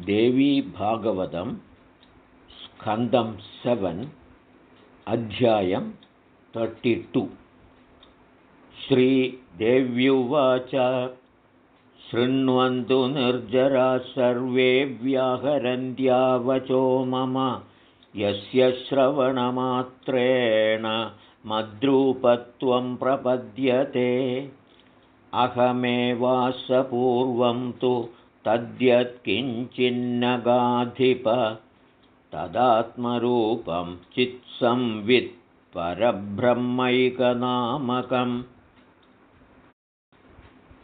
देवीभागवतं स्कन्दं seven अध्यायं thirty श्रीदेव्युवाच शृण्वन्तु निर्जराः सर्वे व्याहरन्त्यावचो मम यस्य श्रवणमात्रेण मद्रूपत्वं प्रपद्यते। अहमेवासपूर्वं तु तद्यत्किञ्चिन्नगाधिप तदात्मरूपं परब्रह्मैकनामकम्।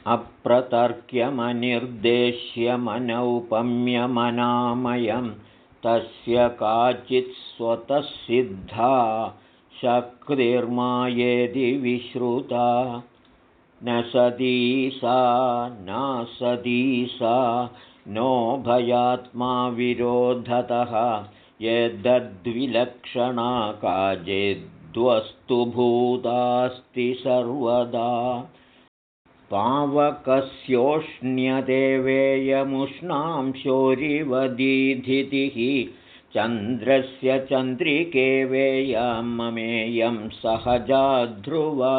अप्रतर्क्यमनिर्देश्यमनौपम्यमनामयं तस्य काचित् स्वतः सिद्धा शक्तिर्मायेदि विश्रुता न सदीसा न सदीसा नो भयात्मा विरोधतः यद्विलक्षणा काचिद्वस्तु भूतास्ति सर्वदा। पावकस्योष्ण्यदेवेयमुष्णां शोरिवदीधितिः चन्द्रस्य चन्द्रिकेवेयममेयं सहजाध्रुवा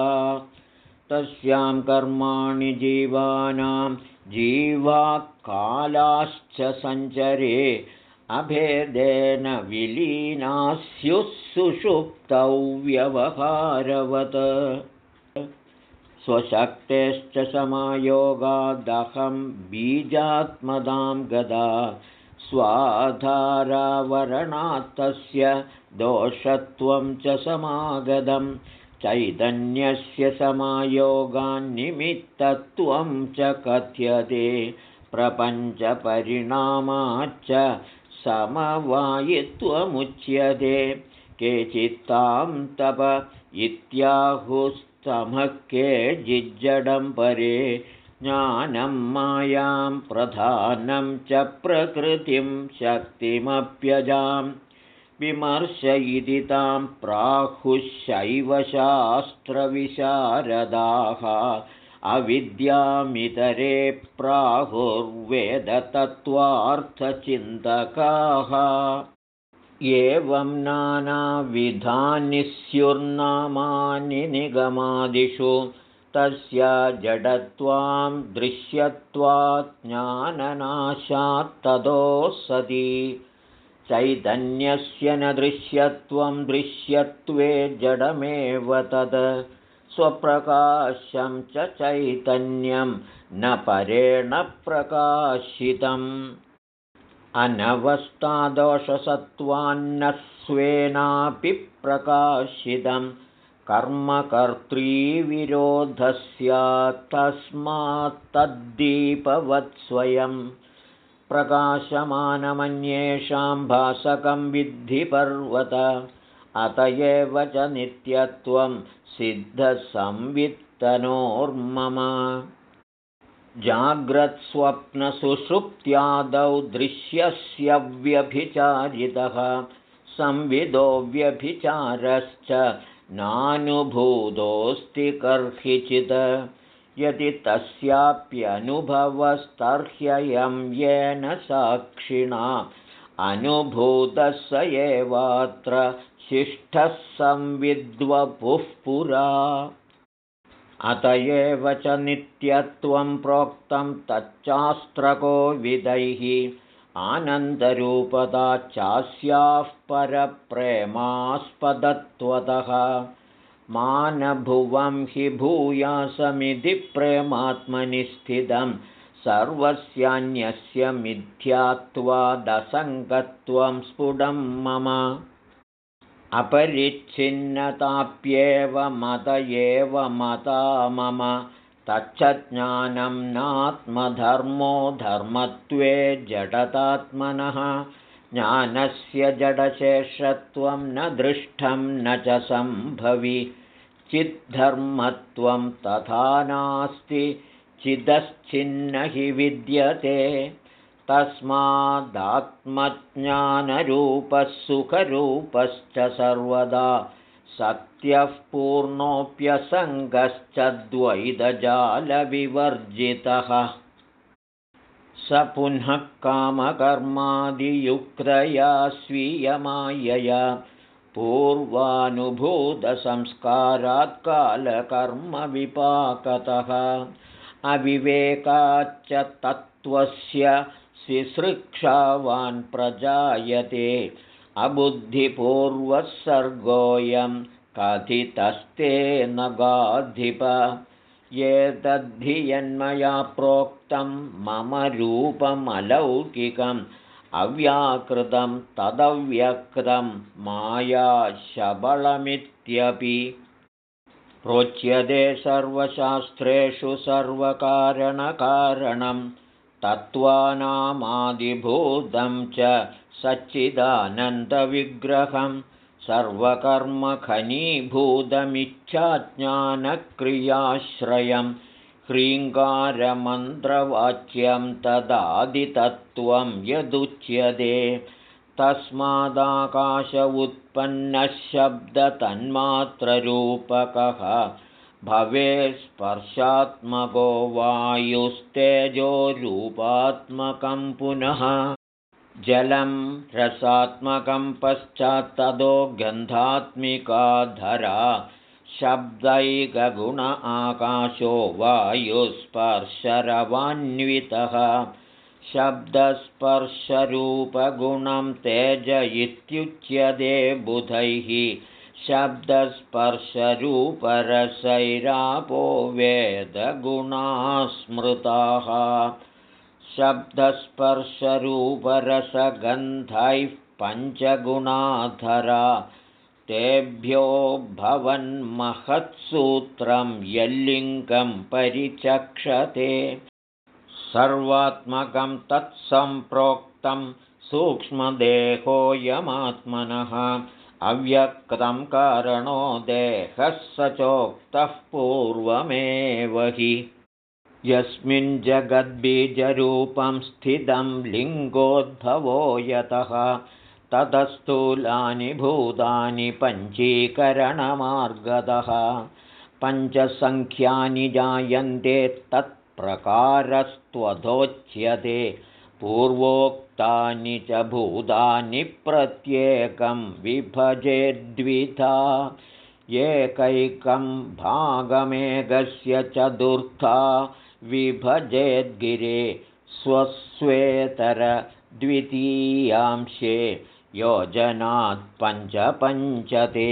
तस्यां कर्माणि जीवानां जीवाकालाश्च सञ्चरे अभेदेन विलीना स्युः सुषुप्तौ व्यवहारवत् स्वशक्तेश्च समायोगादहं बीजात्मदां गदा। स्वाधारावरणात्तस्य दोषत्वं च समागतं चैतन्यस्य समायोगान्निमित्तत्वं च कथ्यते प्रपञ्चपरिणामाच्च समवायित्वमुच्यते केचित्तां तप इत्याहुस् समक्के जिज्जडं परे ज्ञानं मायां प्रधानं च प्रकृतिं शक्तिमप्यजां विमर्शयिति तां प्राहुशैवशास्त्रविशारदाः। अविद्यामितरे प्राहुर्वेदतत्त्वार्थचिन्तकाः। एवं नानाविधानि स्युर्नामानि निगमादिषु तस्य जडत्वां दृश्यत्वात् ज्ञाननाशात्ततो सति चैतन्यस्य न दृश्यत्वं दृश्यत्वे जडमेव तद् स्वप्रकाशं च चैतन्यं न परेण प्रकाशितम्। अनवस्थादोषसत्त्वान्न स्वेनापि प्रकाशितं कर्मकर्तृविरोधस्यात्तस्मात्तद्दीपवत्स्वयं प्रकाशमानमन्येषां भासकं विद्धिपर्वत। अत एव च नित्यत्वं सिद्धसंवित्तनोर्मम। जाग्रत्स्वप्नसुषुप्त्यादौ दृश्यस्य व्यभिचारितः संविदो व्यभिचारश्च नानुभूतोऽस्ति कर्हिचित् यदि तस्याप्यनुभवस्तर्ह्ययं येन साक्षिणा अनुभूतः स एवात्र शिष्ठः संविद्वपुः पुरा। अत एव च नित्यत्वं प्रोक्तं तच्चास्त्रको विदैः आनन्दरूपता चास्याः परप्रेमास्पदत्वतः मानभुवं हि भूयासमिति प्रेमात्मनि स्थितं सर्वस्यान्यस्य मिथ्यात्वादसङ्गत्वं स्फुटं मम। अपरिच्छिन्नताप्येव मत एव मता मम। तच्छज्ञानं नात्मधर्मो धर्मत्वे जडतात्मनः। ज्ञानस्य जडशेषत्वं न दृष्टं न च सम्भवि चिद्धर्मत्वं तथा नास्ति चिदश्चिन्न हि विद्यते। तस्मादात्मज्ञानरूपः सुखरूपश्च सर्वदा सत्यः पूर्णोऽप्यसङ्गश्च द्वैतजालविवर्जितः। स पुनः कामकर्मादियुक्तया स्वीयमायया पूर्वानुभूतसंस्कारात् कालकर्मविपाकतः। अविवेकाच्च तत्त्वस्य शिसृक्षावान् प्रजायते। अबुद्धिपूर्वस्सर्गोऽयं कथितस्ते न गाधिप। ये तद्धियन्मया प्रोक्तं मम रूपमलौकिकम् अव्याकृतं तदव्यक्तं मायाशबलमित्यपि प्रोच्यते सर्वशास्त्रेषु सर्वकारणकारणं तत्त्वानामादिभूतं च सच्चिदानन्दविग्रहं सर्वकर्मखनीभूतमिच्छाज्ञानक्रियाश्रयं ह्रीङ्गारमन्त्रवाच्यं तदादितत्त्वं यदुच्यते। तस्मादाकाश उत्पन्नः शब्दतन्मात्ररूपकः भवे स्पर्शात्मको वायुस्तेजोरूपात्मकं पुनः। जलं रसात्मकं पश्चात्तदो गन्धात्मिका धरा शब्दैकगुण आकाशो वायुस्पर्शरवान्वितः। शब्दस्पर्शरूपगुणं तेज इत्युच्यते बुधैः। शब्दस्पर्शरूपरसैरापो वेदगुणाः स्मृताः शब्दस्पर्शरूपरसगन्धैः पञ्चगुणाधरा तेभ्यो भवन्महत्सूत्रं यल्लिङ्गं परिचक्षते। सर्वात्मकं तत्सम्प्रोक्तं सूक्ष्मदेहोऽयमात्मनः अव्यक्तं कारणो देहः स चोक्तः पूर्वमेव हि। यस्मिन् जगद्बीजरूपं स्थितं लिङ्गोद्भवो यतः ततस्थूलानि भूतानि पञ्चीकरणमार्गतः पञ्चसङ्ख्यानि जायन्ते तत्प्रकारस्त्वधोच्यते। पूर्वोक्तानि च भूतानि प्रत्येकं विभजेद्विधा एकैकं भागमेघस्य चतुर्था विभजेद्गिरे स्वस्वेतरद्वितीयांशे योजनात् पञ्चपञ्चते।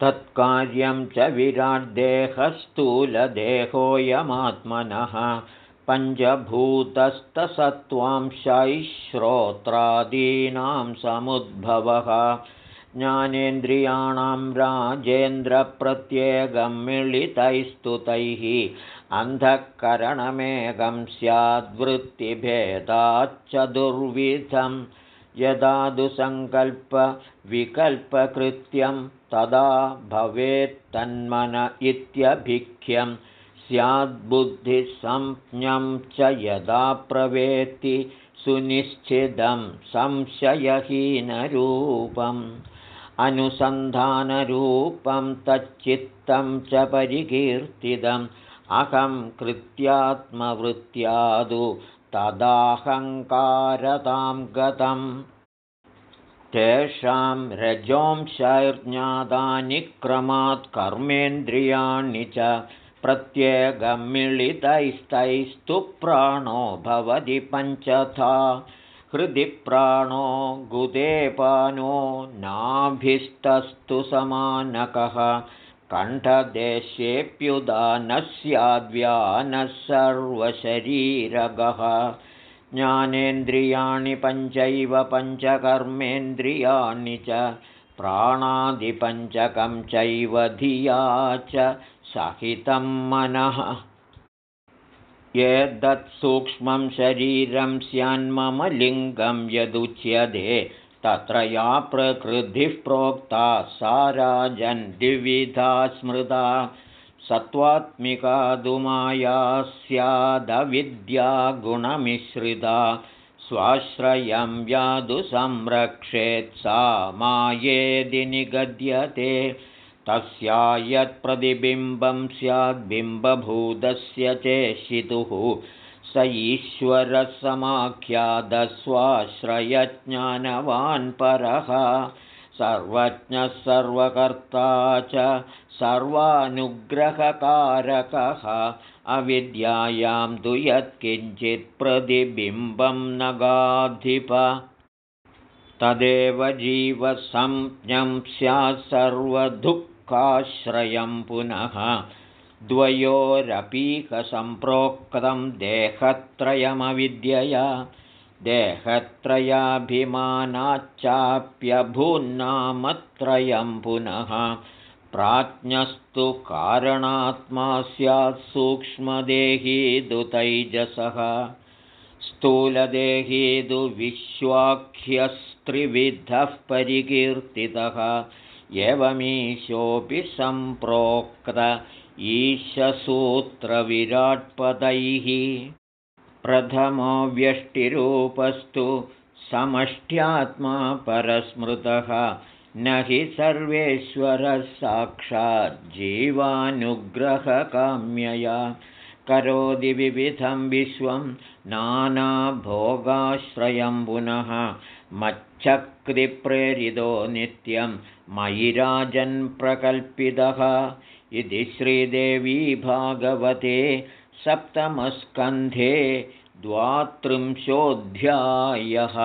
तत्कार्यं च विराड्देहस्थूलदेहोऽयमात्मनः पञ्चभूतस्तसत्त्वांशैश्रोत्रादीनां समुद्भवः। ज्ञानेन्द्रियाणां राजेन्द्रप्रत्येकं मिलितैस्तुतैः अन्धःकरणमेकं स्याद्वृत्तिभेदाच्च दुर्विधं यदा दुसङ्कल्पविकल्पकृत्यं तदा भवेत्तन्मन इत्यभिख्यं। स्याद्बुद्धिसंज्ञं च यदा प्रवेत्ति सुनिश्चितं संशयहीनरूपम्। अनुसन्धानरूपं तच्चित्तं च परिकीर्तितम्। अहं कृत्यात्मवृत्त्यादु तदाहङ्कारतां गतम्। तेषां रजोंशैर्ज्ञातानि क्रमात् कर्मेन्द्रियाणि च प्रत्येकं मिलितैस्तैस्तु प्राणो भवति पञ्चथा। हृदि प्राणो गुदेपानो नाभिस्तस्तु समानकः कण्ठदेशेऽप्युदानः स्याद्व्यानः सर्वशरीरगः ज्ञानेन्द्रियाणि पञ्चैव पञ्चकर्मेन्द्रियाणि च प्राणादिपञ्चकं चैव धिया च सहितं मनः। एतत्सूक्ष्मं शरीरं स्यान्मम लिङ्गं यदुच्यते तत्र या प्रकृतिः प्रोक्ता सा राजन् स्मृता सत्त्वात्मिकादुमाया स्यादविद्या गुणमिश्रिता स्वाश्रयं यादु संरक्षेत् सा मायेदि निगद्यते तस्या यत्प्रतिबिम्बं स्याद्बिम्बभूतस्य चेशितुः स ईश्वरसमाख्यादस्वाश्रयज्ञानवान् परः। सर्वज्ञः सर्वकर्ता च सर्वानुग्रहकारकः। अविद्यायां तु यत्किञ्चित् प्रतिबिम्बं नगाधिप। तदेव जीवसंज्ञं स्यात् सर्वदुःखाश्रयं पुनः द्वयोरपीकसम्प्रोक्तं देहत्रयमविद्यया देहत्रयाभिमानाच्चाप्यभून्नामत्रयं पुनः प्राज्ञस्तु कारणात्मा स्यात् सूक्ष्मदेही दुतैजसः स्थूलदेहीदुविश्वाख्यस्त्रिविधः परिकीर्तितः एवमीशोऽपि सम्प्रोक्त ईशसूत्रविराट्पदैः प्रथमो व्यष्टिरूपस्तु समष्ट्यात्मा परस्मृतः न हि सर्वेश्वरः साक्षाज्जीवानुग्रहकाम्यया करोति विविधं विश्वं नानाभोगाश्रयं पुनः मच्छक्तिप्रेरितो नित्यं मयिराजन्प्रकल्पितः इति श्रीदेवी भागवते सप्तमस्कन्धे द्वात्रिंशोऽध्यायः